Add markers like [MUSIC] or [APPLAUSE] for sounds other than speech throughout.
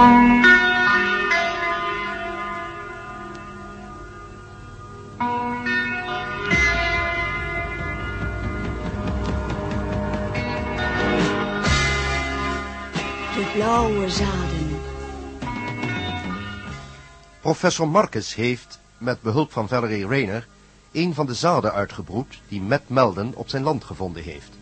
De blauwe zaden. Professor Marcus heeft, met behulp van Valerie Rayner, een van de zaden uitgebroed die Matt Melden op zijn land gevonden heeft.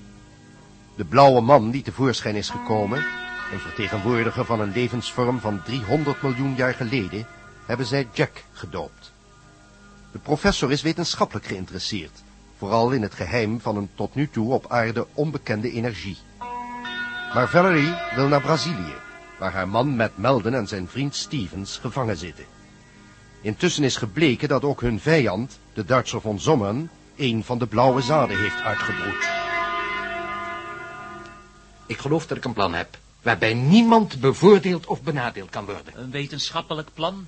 De blauwe man die tevoorschijn is gekomen, een vertegenwoordiger van een levensvorm van 300 miljoen jaar geleden, hebben zij Jack gedoopt. De professor is wetenschappelijk geïnteresseerd, vooral in het geheim van een tot nu toe op aarde onbekende energie. Maar Valerie wil naar Brazilië, waar haar man Matt Melden en zijn vriend Stevens gevangen zitten. Intussen is gebleken dat ook hun vijand, de Duitser von Sommeren, een van de blauwe zaden heeft uitgebroed. Ik geloof dat ik een plan heb, waarbij niemand bevoordeeld of benadeeld kan worden. Een wetenschappelijk plan?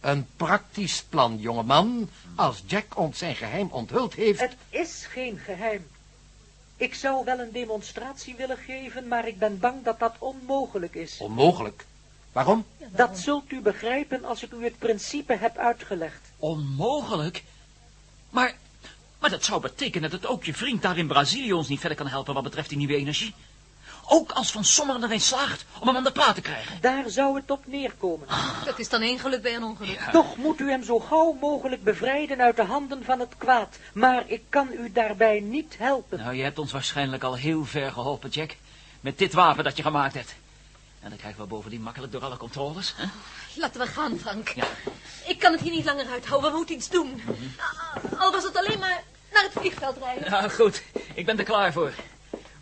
Een praktisch plan, jongeman. Als Jack ons zijn geheim onthuld heeft... Het is geen geheim. Ik zou wel een demonstratie willen geven, maar ik ben bang dat dat onmogelijk is. Onmogelijk. Waarom? Dat zult u begrijpen als ik u het principe heb uitgelegd. Onmogelijk? Maar, maar dat zou betekenen dat ook je vriend daar in Brazilië ons niet verder kan helpen wat betreft die nieuwe energie. Ook als Van Sommeren erin slaagt om hem aan de praat te krijgen. Daar zou het op neerkomen. Dat is dan één geluk bij een ongeluk. Toch moet u hem zo gauw mogelijk bevrijden uit de handen van het kwaad. Maar ik kan u daarbij niet helpen. Nou, je hebt ons waarschijnlijk al heel ver geholpen, Jack. Met dit wapen dat je gemaakt hebt. En dan krijgen we bovendien makkelijk door alle controles. Hè? Laten we gaan, Frank. Ja. Ik kan het hier niet langer uithouden. We moeten iets doen. Al was het alleen maar naar het vliegveld rijden. Ja, goed. Ik ben er klaar voor.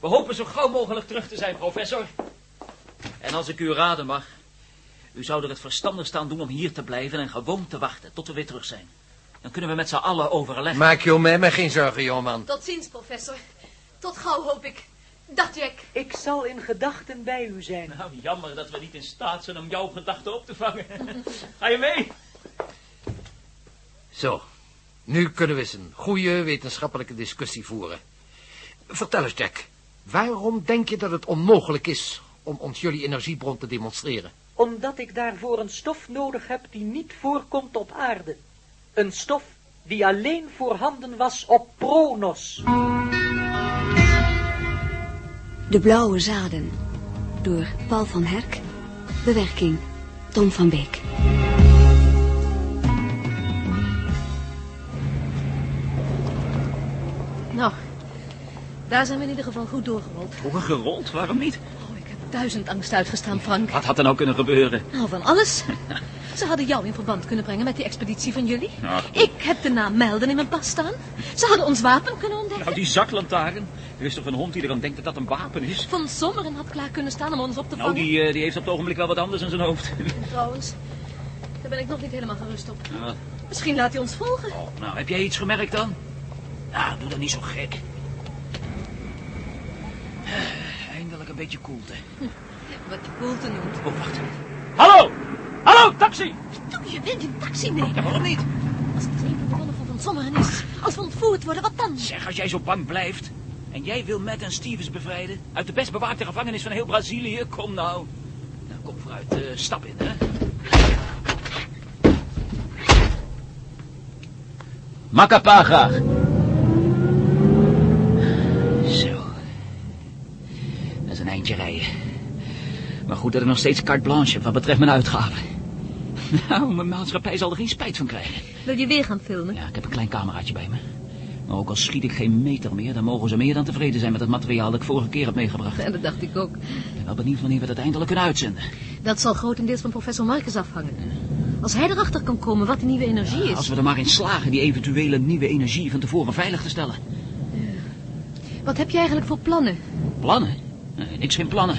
We hopen zo gauw mogelijk terug te zijn, professor. En als ik u raden mag, u zou er het verstandigst aan doen om hier te blijven en gewoon te wachten tot we weer terug zijn. Dan kunnen we met z'n allen overleggen. Maak je om mij maar geen zorgen, jongeman. Tot ziens, professor. Tot gauw, hoop ik. Dag, Jack. Ik zal in gedachten bij u zijn. Nou, jammer dat we niet in staat zijn om jouw gedachten op te vangen. [LAUGHS] Ga je mee? Zo, nu kunnen we eens een goede wetenschappelijke discussie voeren. Vertel eens, Jack. Waarom denk je dat het onmogelijk is om ons jullie energiebron te demonstreren? Omdat ik daarvoor een stof nodig heb die niet voorkomt op aarde. Een stof die alleen voorhanden was op Pronos. De blauwe zaden. Door Paul van Herk. Bewerking Tom van Beek. Nou, daar zijn we in ieder geval goed doorgerold. Doorgerold? Waarom niet? Oh, ik heb duizend angst uitgestaan, Frank. Wat had er nou kunnen gebeuren? Nou, van alles. [LAUGHS] Ze hadden jou in verband kunnen brengen met die expeditie van jullie. Ik heb de naam Melden in mijn pas staan. Ze hadden ons wapen kunnen ontdekken. Nou, die zaklantaarn. Er is toch een hond die eraan denkt dat dat een wapen is? Van Sommeren had klaar kunnen staan om ons op te Nou, vangen. die, eh, die heeft op het ogenblik wel wat anders in zijn hoofd. [LAUGHS] Trouwens, daar ben ik nog niet helemaal gerust op. Ja. Misschien laat hij ons volgen. Oh, nou, heb jij iets gemerkt dan? Nou, doe dan niet zo gek. Eindelijk een beetje koelte. [LAUGHS] Wat je koelte noemt. Oh, wacht. Hallo! Hallo, taxi! Doe je bent een taxi mee. Ja, waarom niet? Als het een van de mannen van Van Sommeren is. Als we ontvoerd worden, wat dan? Zeg, als jij zo bang blijft... en jij wil Matt en Stevens bevrijden... uit de best bewaakte gevangenis van heel Brazilië... kom nou. Nou, kom vooruit. eh, stap in, hè. Macapa Rijden. Maar goed dat ik nog steeds carte blanche heb wat betreft mijn uitgaven. Nou, mijn maatschappij zal er geen spijt van krijgen. Wil je weer gaan filmen? Ja, ik heb een klein cameraatje bij me. Maar ook al schiet ik geen meter meer, dan mogen ze meer dan tevreden zijn met het materiaal dat ik vorige keer heb meegebracht. Ja, dat dacht ik ook. Ik ben wel benieuwd wanneer we dat eindelijk kunnen uitzenden. Dat zal grotendeels van professor Marcus afhangen. Als hij erachter kan komen wat die nieuwe energie is. Als we er maar in slagen die eventuele nieuwe energie van tevoren veilig te stellen. Wat heb je eigenlijk voor plannen? Plannen? Nee, niks geen plannen.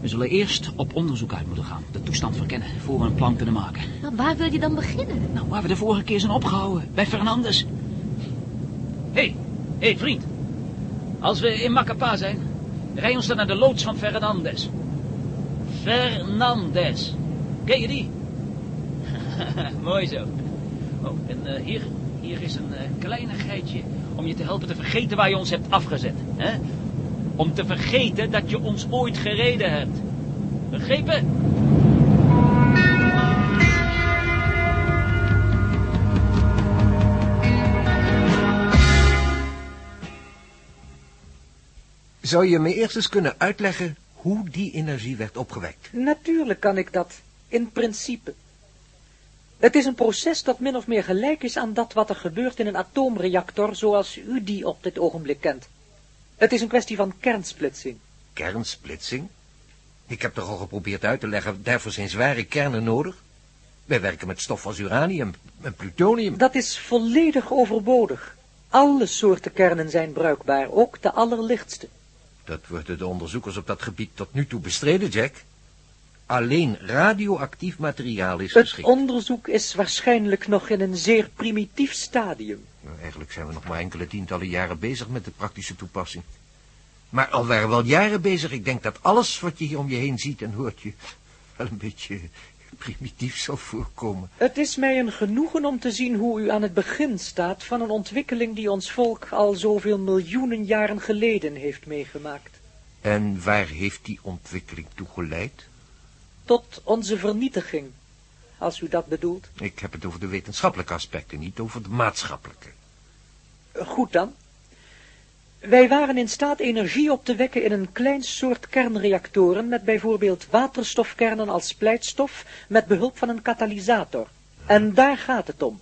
We zullen eerst op onderzoek uit moeten gaan. De toestand verkennen, voor we een plan kunnen maken. Nou, waar wil je dan beginnen? Nou, waar we de vorige keer zijn opgehouden. Bij Fernandes. Hé, hey, hé hey, vriend. Als we in Macapa zijn, rij ons dan naar de loods van Fernandes. Fernandes. Ken je die? [LAUGHS] Mooi zo. Oh, en eh, hier, hier is een eh, kleinigheidje om je te helpen te vergeten waar je ons hebt afgezet. Hè? om te vergeten dat je ons ooit gereden hebt. Begrepen? Zou je me eerst eens kunnen uitleggen hoe die energie werd opgewekt? Natuurlijk kan ik dat, in principe. Het is een proces dat min of meer gelijk is aan dat wat er gebeurt in een atoomreactor zoals u die op dit ogenblik kent. Het is een kwestie van kernsplitsing. Kernsplitsing? Ik heb toch al geprobeerd uit te leggen, daarvoor zijn zware kernen nodig? Wij werken met stof als uranium en plutonium. Dat is volledig overbodig. Alle soorten kernen zijn bruikbaar, ook de allerlichtste. Dat worden de onderzoekers op dat gebied tot nu toe bestreden, Jack. Alleen radioactief materiaal is Het geschikt. onderzoek is waarschijnlijk nog in een zeer primitief stadium. Nou, eigenlijk zijn we nog maar enkele tientallen jaren bezig met de praktische toepassing. Maar al waren we al jaren bezig, ik denk dat alles wat je hier om je heen ziet en hoort je wel een beetje primitief zal voorkomen. Het is mij een genoegen om te zien hoe u aan het begin staat van een ontwikkeling die ons volk al zoveel miljoenen jaren geleden heeft meegemaakt. En waar heeft die ontwikkeling toe geleid? Tot onze vernietiging, als u dat bedoelt. Ik heb het over de wetenschappelijke aspecten, niet over de maatschappelijke. Goed dan. Wij waren in staat energie op te wekken in een klein soort kernreactoren met bijvoorbeeld waterstofkernen als splijtstof met behulp van een katalysator. En daar gaat het om.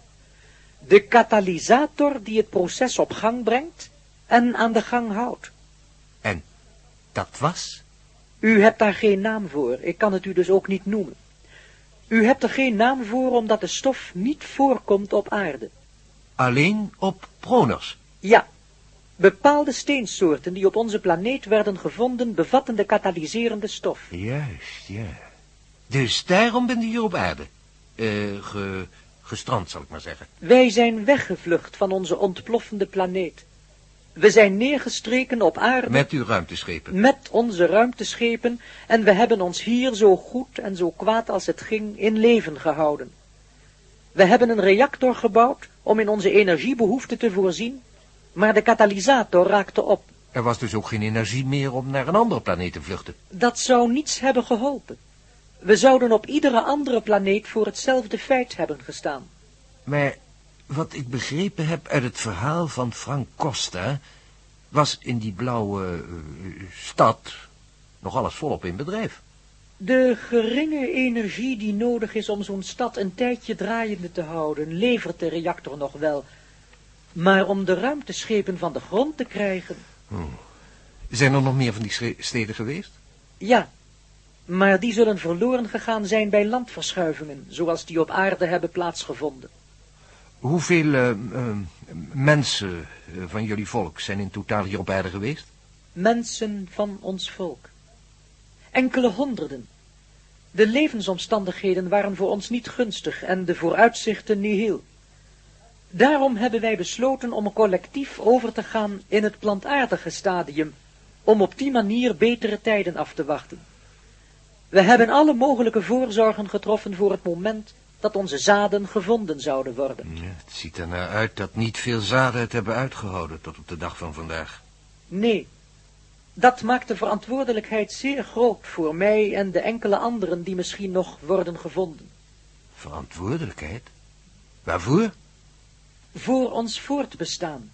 De katalysator die het proces op gang brengt en aan de gang houdt. En dat was? U hebt daar geen naam voor, ik kan het u dus ook niet noemen. U hebt er geen naam voor omdat de stof niet voorkomt op aarde. Alleen op Proners. Ja, bepaalde steensoorten die op onze planeet werden gevonden bevatten de katalyserende stof. Juist, ja. Dus daarom ben je hier op aarde. Eh, ge, gestrand, zal ik maar zeggen. Wij zijn weggevlucht van onze ontploffende planeet. We zijn neergestreken op aarde Met uw ruimteschepen. met onze ruimteschepen en we hebben ons hier zo goed en zo kwaad als het ging in leven gehouden. We hebben een reactor gebouwd om in onze energiebehoeften te voorzien, maar de katalysator raakte op. Er was dus ook geen energie meer om naar een andere planeet te vluchten. Dat zou niets hebben geholpen. We zouden op iedere andere planeet voor hetzelfde feit hebben gestaan. Maar wat ik begrepen heb uit het verhaal van Frank Costa... was in die blauwe eh, stad nog alles volop in bedrijf. De geringe energie die nodig is om zo'n stad een tijdje draaiende te houden, levert de reactor nog wel. Maar om de ruimteschepen van de grond te krijgen, Zijn er nog meer van die steden geweest? ja. Maar die zullen verloren gegaan zijn bij landverschuivingen, zoals die op aarde hebben plaatsgevonden. Hoeveel eh, eh, mensen eh, van jullie volk zijn in totaal hier op aarde geweest? Mensen van ons volk. Enkele honderden. De levensomstandigheden waren voor ons niet gunstig en de vooruitzichten nihil. Daarom hebben wij besloten om collectief over te gaan in het plantaardige stadium, om op die manier betere tijden af te wachten. We hebben alle mogelijke voorzorgen getroffen voor het moment dat onze zaden gevonden zouden worden. Ja, het ziet er naar uit dat niet veel zaden het hebben uitgehouden tot op de dag van vandaag. Nee, dat maakt de verantwoordelijkheid zeer groot voor mij en de enkele anderen die misschien nog worden gevonden. Verantwoordelijkheid? Waarvoor? Voor ons voortbestaan.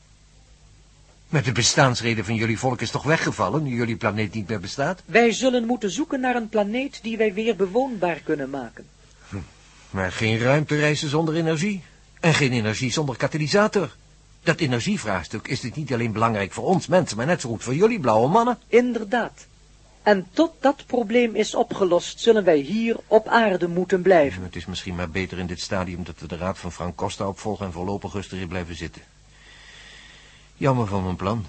Met de bestaansreden van jullie volk is toch weggevallen, nu jullie planeet niet meer bestaat? Wij zullen moeten zoeken naar een planeet die wij weer bewoonbaar kunnen maken. Maar geen ruimtereizen zonder energie. En geen energie zonder katalysator. Dat energievraagstuk is dit niet alleen belangrijk voor ons mensen, maar net zo goed voor jullie blauwe mannen. Inderdaad. En tot dat probleem is opgelost, zullen wij hier op aarde moeten blijven. Het is misschien maar beter in dit stadium dat we de raad van Frank Costa opvolgen en voorlopig rustig hier blijven zitten. Jammer van mijn plan.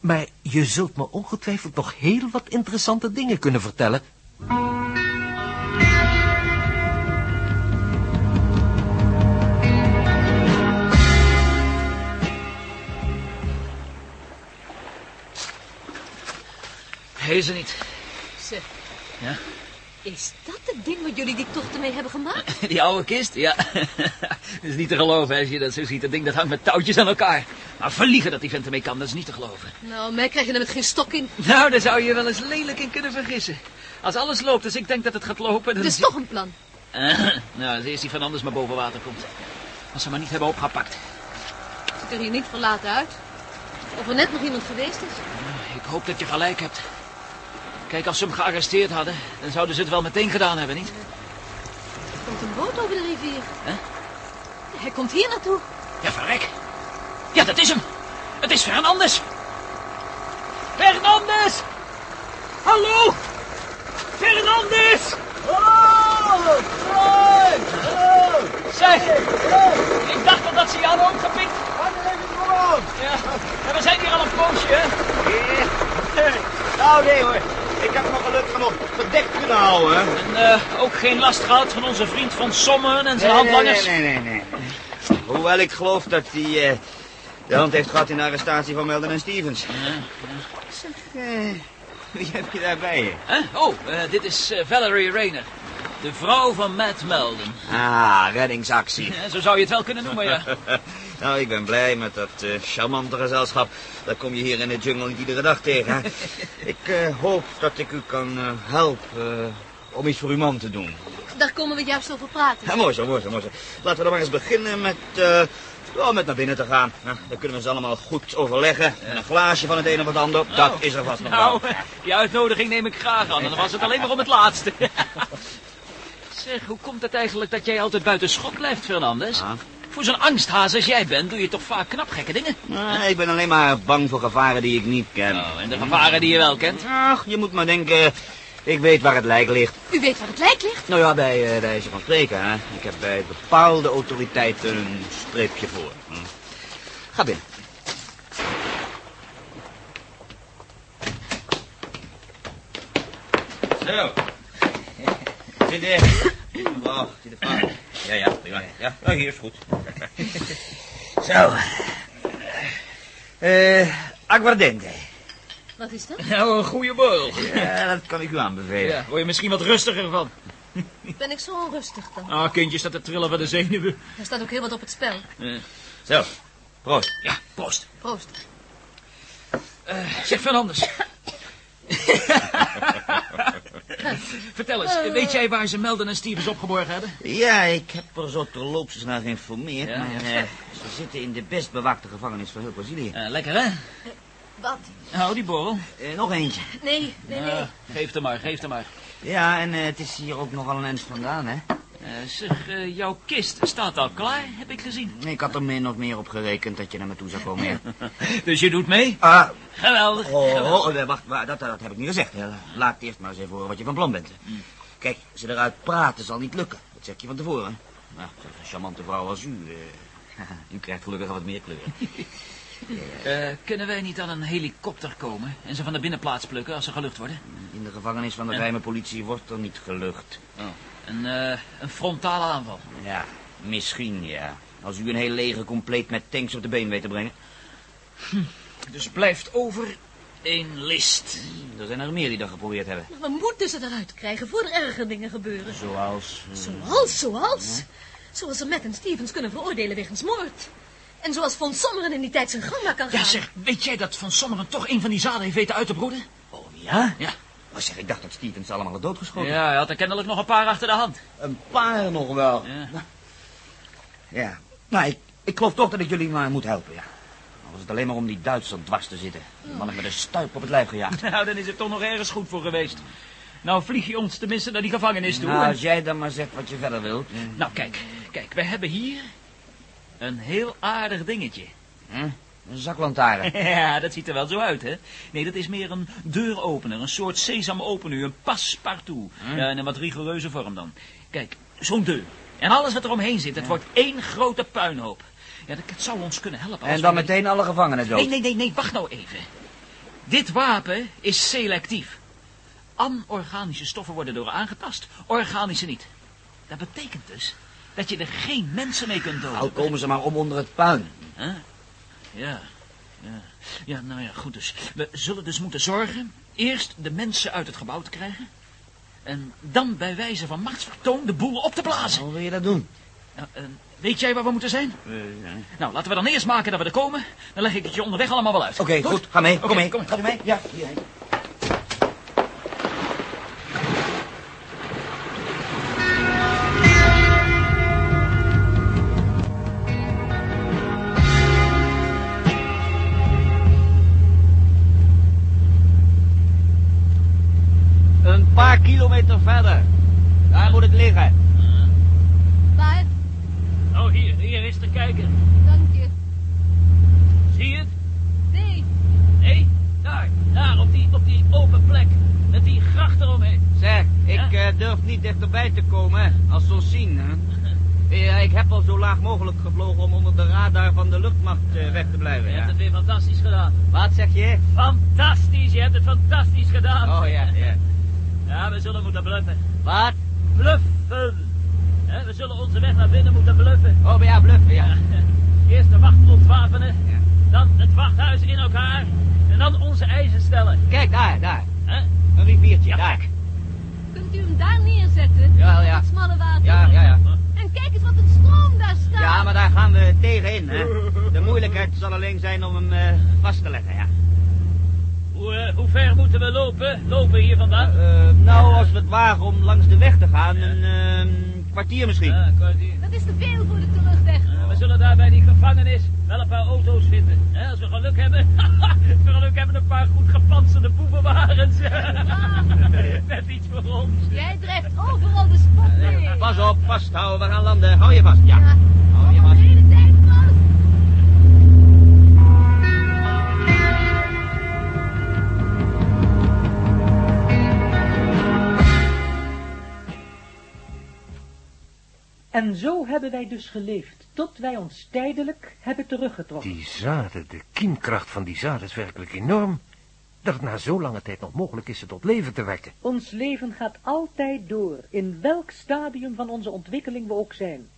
Maar je zult me ongetwijfeld nog heel wat interessante dingen kunnen vertellen. Hij is er niet. Zeg, Ja? is dat het ding wat jullie die tochten mee hebben gemaakt? [LAUGHS] Die oude kist, ja. [LAUGHS] dat is niet te geloven als je dat zo ziet. Dat ding dat hangt met touwtjes aan elkaar. Maar verliegen dat die vent ermee kan, dat is niet te geloven. Nou, mij krijg je er met geen stok in. Nou, daar zou je wel eens lelijk in kunnen vergissen. Als alles loopt als ik denk dat het gaat lopen... Dan Het is toch een plan. Eh, [LAUGHS] nou, als eerst die van anders maar boven water komt. Als ze maar niet hebben opgepakt. Ziet er hier niet verlaten uit. Of er net nog iemand geweest is. Ik hoop dat je gelijk hebt. Kijk, als ze hem gearresteerd hadden, dan zouden ze het wel meteen gedaan hebben, niet? Er komt een boot over de rivier. Hè? Hij komt hier naartoe. Ja, verrek. Ja, dat is hem. Het is Fernandes. Fernandes! Hallo! Fernandes! Oh! Zeg, ik dacht al dat ze je hadden opgepikt. Ja, en we zijn hier al een poosje, hè? Nou, nee hoor. Ik heb me gelukkig nog bedekt kunnen houden. En eh, ook geen last gehad van onze vriend van Sommen en zijn handlangers. Nee, nee, nee, nee. Hoewel ik geloof dat hij eh, de hand heeft gehad in de arrestatie van Melden en Stevens. Zeg, eh, wie heb je daarbij je? Oh, dit is Valerie Rayner. De vrouw van Matt Melden. Ah, reddingsactie. Ja, zo zou je het wel kunnen noemen, ja. [LAUGHS] nou, ik ben blij met dat eh, charmante gezelschap. Dat kom je hier in de jungle niet iedere dag tegen. hè. [LAUGHS] ik eh, hoop dat ik u kan eh, helpen eh, om iets voor uw man te doen. Daar komen we juist over praten. Ja, mooi zo, mooi zo, mooi zo. Laten we dan maar eens beginnen met, eh, wel met naar binnen te gaan. Nou, dan kunnen we ze allemaal goed overleggen. En een glaasje van het een of het ander, dat is er vast nog Nou, wel. die uitnodiging neem ik graag aan. En dan was het alleen maar om het laatste. [LAUGHS] zeg, hoe komt het eigenlijk dat jij altijd buiten schot blijft, Fernandes? Ah. Voor zo'n angsthaas als jij bent, doe je toch vaak knap gekke dingen? Nee, ik ben alleen maar bang voor gevaren die ik niet ken. Oh, en de gevaren die je wel kent? Ach, je moet maar denken, ik weet waar het lijk ligt. U weet waar het lijk ligt? Nou ja, bij uh, wijze van spreken, hè. Ik heb bij bepaalde autoriteiten een streepje voor. Hm. Ga binnen. Zo. [LAUGHS] Zit er. Mevrouw, zit er vast. Ja, ja, prima. Ja, nou, hier is goed. [LAUGHS] Zo. Eh, aguardente. Wat is dat? Nou, een goede boel. Ja, dat kan ik u aanbevelen. Ja, word je misschien wat rustiger van. Ben ik zo onrustig dan? Ah, kindje staat te trillen van de zenuwen. Er staat ook heel wat op het spel. Zo, proost. Ja, proost. Proost. Eh, zeg, Fernandes. [LAUGHS] Vertel eens, weet jij waar ze Melden en Stevens opgeborgen hebben? Ja, ik heb er zo terloops eens naar geïnformeerd. Ja, maar ja. eh, ze zitten in de best bewaakte gevangenis van heel Brazilië. Eh, lekker, hè? Wat? Nou, die borrel. Eh, nog eentje. Nee, nee, nee. Eh, geef hem maar, geef hem maar. Ja, en eh, het is hier ook nogal een eind vandaan, hè? Eh, zeg, eh, jouw kist staat al klaar, heb ik gezien. Ik had er min of meer op gerekend dat je naar me toe zou komen. ja. [LAUGHS] Dus je doet mee? Ah, Geweldig. oh, geweldig. oh, eh, wacht, wacht, dat, dat heb ik niet gezegd. Laat eerst maar eens even horen wat je van plan bent. Kijk, ze eruit praten zal niet lukken. Dat zeg je van tevoren. Nou, zo'n charmante vrouw als u, eh, [LAUGHS] u krijgt gelukkig wat meer kleur. [LAUGHS] Eh, kunnen wij niet aan een helikopter komen en ze van de binnenplaats plukken als ze gelucht worden? In de gevangenis van de Ja. geheime politie wordt er niet gelucht. Oh. Een, eh, een frontale aanval. Ja, misschien ja. Als u een heel leger compleet met tanks op de been weet te brengen. Dus blijft over één list. Er zijn er meer die dat geprobeerd hebben. We moeten ze eruit krijgen voor er erger dingen gebeuren. Zoals... eh, Zoals, zoals. Zoals ze Matt en Stevens kunnen veroordelen wegens moord. En zoals Von Sommeren in die tijd zijn gang maar kan gaan. Ja, zeg, weet jij dat Van Sommeren toch een van die zaden heeft weten uit te broeden? Oh ja? Ja. Maar zeg, ik dacht dat Stevens allemaal had doodgeschoten. Ja, hij had er kennelijk nog een paar achter de hand. Een paar nog wel. Ja. Ja. Nou, ik, ik geloof toch dat ik jullie maar moet helpen, ja. Al was het alleen maar om die Duitser dwars te zitten. Die man heeft met een stuip op het lijf gejaagd. [LAUGHS] Nou, dan is het toch nog ergens goed voor geweest. Nou, vlieg je ons tenminste naar die gevangenis toe. Nou, en- als jij dan maar zegt wat je verder wilt. Nou, kijk, kijk, wij hebben hier een heel aardig dingetje. Hm? Een zaklantaarn. [LAUGHS] Ja, dat ziet er wel zo uit, hè? Nee, dat is meer een deuropener, een soort sesamopener, een passepartout. Ja, in een wat rigoureuze vorm dan. Kijk, zo'n deur. En alles wat er omheen zit, het wordt één grote puinhoop. Ja, dat, dat zou ons kunnen helpen. als En dan we- meteen alle gevangenen dood. Nee, nee, nee, nee, wacht nou even. Dit wapen is selectief. Anorganische stoffen worden door aangetast, organische niet. Dat betekent dus dat je er geen mensen mee kunt doden. Nou, komen ze maar om onder het puin. Huh? Ja, ja. Ja, nou ja, goed dus. We zullen dus moeten zorgen eerst de mensen uit het gebouw te krijgen. En dan bij wijze van machtsvertoon de boel op te blazen. Hoe wil je dat doen? Nou, eh, weet jij waar we moeten zijn? Nou, laten we dan eerst maken dat we er komen. Dan leg ik het je onderweg allemaal wel uit. Oké, goed. Ga mee. Kom mee. kom. Ga je mee? Ja, hierheen. Ik eh, durf niet dichterbij te komen als ons zien. Hè? Ja, ik heb al zo laag mogelijk gevlogen om onder de radar van de luchtmacht eh, weg te blijven. Je hebt Ja. het weer fantastisch gedaan. Wat zeg je? Fantastisch, je hebt het fantastisch gedaan. Oh ja, ja. [LAUGHS] Ja, we zullen moeten bluffen. Wat? Bluffen. We zullen onze weg naar binnen moeten bluffen. Oh, ja, bluffen, ja. [LAUGHS] Eerst de wacht ontwapenen. Dan het wachthuis in elkaar. En dan onze eisen stellen. Kijk, daar, daar. Een riviertje, daar. Kunt u hem daar neerzetten? Ja, ja. Het smalle water. Ja, ja, ja. En kijk eens wat een stroom daar staat. Ja, maar daar gaan we tegenin, hè. De moeilijkheid zal alleen zijn om hem eh, vast te leggen, ja. Hoe, eh, hoe ver moeten we lopen? Lopen hier vandaan? Eh, nou, als we het wagen om langs de weg te gaan, een eh, kwartier misschien. Ja, een kwartier. Dat is te veel voor de terugweg. Eh, we zullen daar bij die gevangenis wel een paar auto's vinden. Hè, als we geluk hebben. [LAUGHS] als we geluk hebben, een paar goed gepantserde boevenwagens. [LAUGHS] Net iets voor ons. Jij drijft overal de spot mee. Pas op, vasthouden, we gaan landen. Hou je vast, ja. En zo hebben wij dus geleefd, tot wij ons tijdelijk hebben teruggetrokken. Die zaden, de kiemkracht van die zaden is werkelijk enorm. Dat het na zo lange tijd nog mogelijk is ze tot leven te wekken. Ons leven gaat altijd door, in welk stadium van onze ontwikkeling we ook zijn.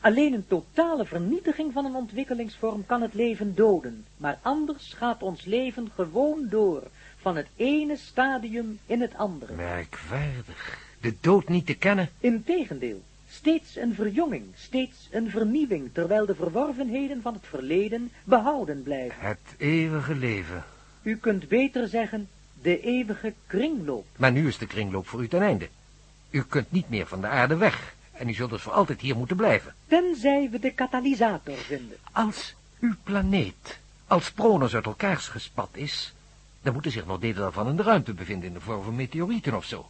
Alleen een totale vernietiging van een ontwikkelingsvorm kan het leven doden, maar anders gaat ons leven gewoon door, van het ene stadium in het andere. Merkwaardig. De dood niet te kennen. Integendeel, steeds een verjonging, steeds een vernieuwing, terwijl de verworvenheden van het verleden behouden blijven. Het eeuwige leven. U kunt beter zeggen, de eeuwige kringloop. Maar nu is de kringloop voor u ten einde. U kunt niet meer van de aarde weg. En u zult dus voor altijd hier moeten blijven. Tenzij we de katalysator vinden. Als uw planeet als Pronos uit elkaar gespat is... dan moeten zich nog delen daarvan in de ruimte bevinden... in de vorm van meteorieten of zo.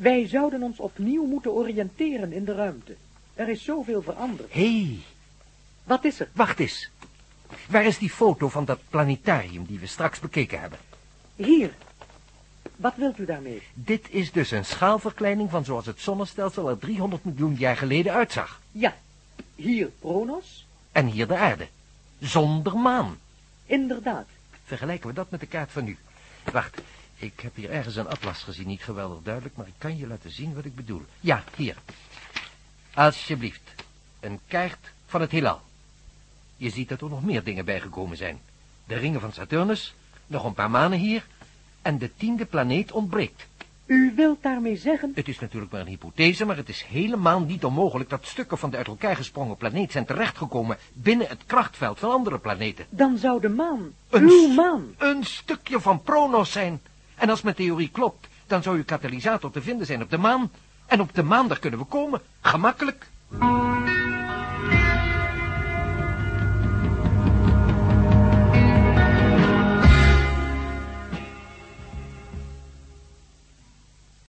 Wij zouden ons opnieuw moeten oriënteren in de ruimte. Er is zoveel veranderd. Hé, hey, Wat is er? wacht eens. Waar is die foto van dat planetarium die we straks bekeken hebben? Hier. Wat wilt u daarmee? Dit is dus een schaalverkleining van zoals het zonnestelsel er 300 miljoen jaar geleden uitzag. Ja. Hier Pronos? En hier de aarde. Zonder maan. Inderdaad. Vergelijken we dat met de kaart van nu. Wacht, ik heb hier ergens een atlas gezien, niet geweldig duidelijk, maar ik kan je laten zien wat ik bedoel. Ja, hier. Alsjeblieft. Een kaart van het heelal. Je ziet dat er nog meer dingen bijgekomen zijn. De ringen van Saturnus, nog een paar manen hier, en de tiende planeet ontbreekt. U wilt daarmee zeggen... Het is natuurlijk maar een hypothese, maar het is helemaal niet onmogelijk dat stukken van de uit elkaar gesprongen planeet zijn terechtgekomen binnen het krachtveld van andere planeten. Dan zou de maan, Een uw maan, Een stukje van Pronos zijn. En als mijn theorie klopt, dan zou uw katalysator te vinden zijn op de maan. En op de maan, daar kunnen we komen. Gemakkelijk.